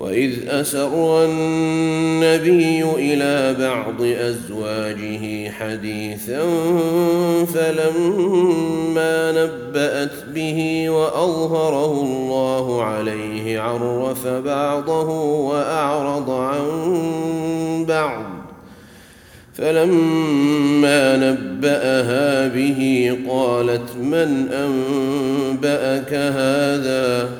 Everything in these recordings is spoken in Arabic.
وإذ أسر النبي إلى بعض أزواجه حديثا فلما نبأت به وأظهره الله عليه عرف بعضه وأعرض عن بعض فلما نبأها به قالت من أنبأك هذا ؟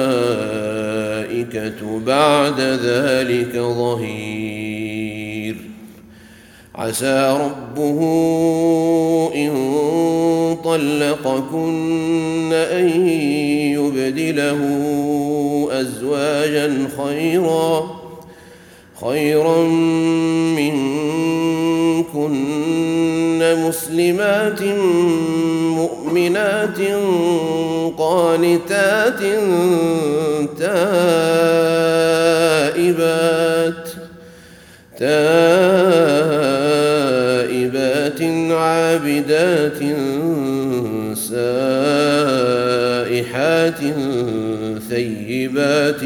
بعد ذلك ظهير. عسى ربه إن طلقكن أن يبدله أزواجا خيرا خيرا منكن مسلمات قانتات تائبات تائبات عابدات سائحات ثيبات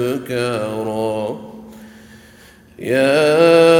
وأبكارا. يا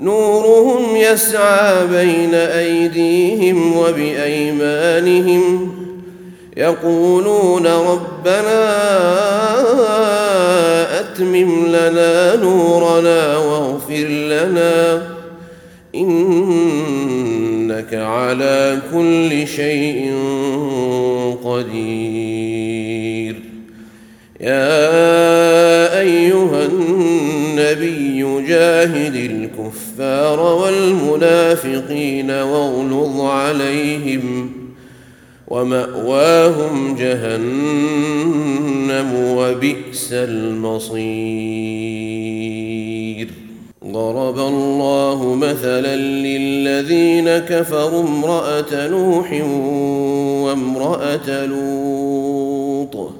نورهم يسعى بين أيديهم وبأيمانهم يقولون ربنا أتمم لنا نورنا واغفر لنا إنك على كل شيء قدير. يا أيها النبي جاهد الكفار والمنافقين واغلظ عليهم ومأواهم جهنم وبئس المصير. ضرب الله مثلا للذين كفروا امرأة نوح وامرأة لوط.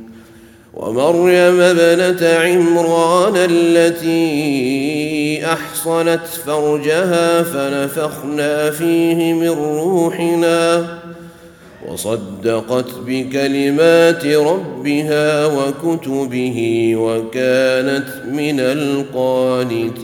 ومريم ابنة عمران التي أحصنت فرجها فنفخنا فيه من روحنا وصدقت بكلمات ربها وكتبه وكانت من القانتين.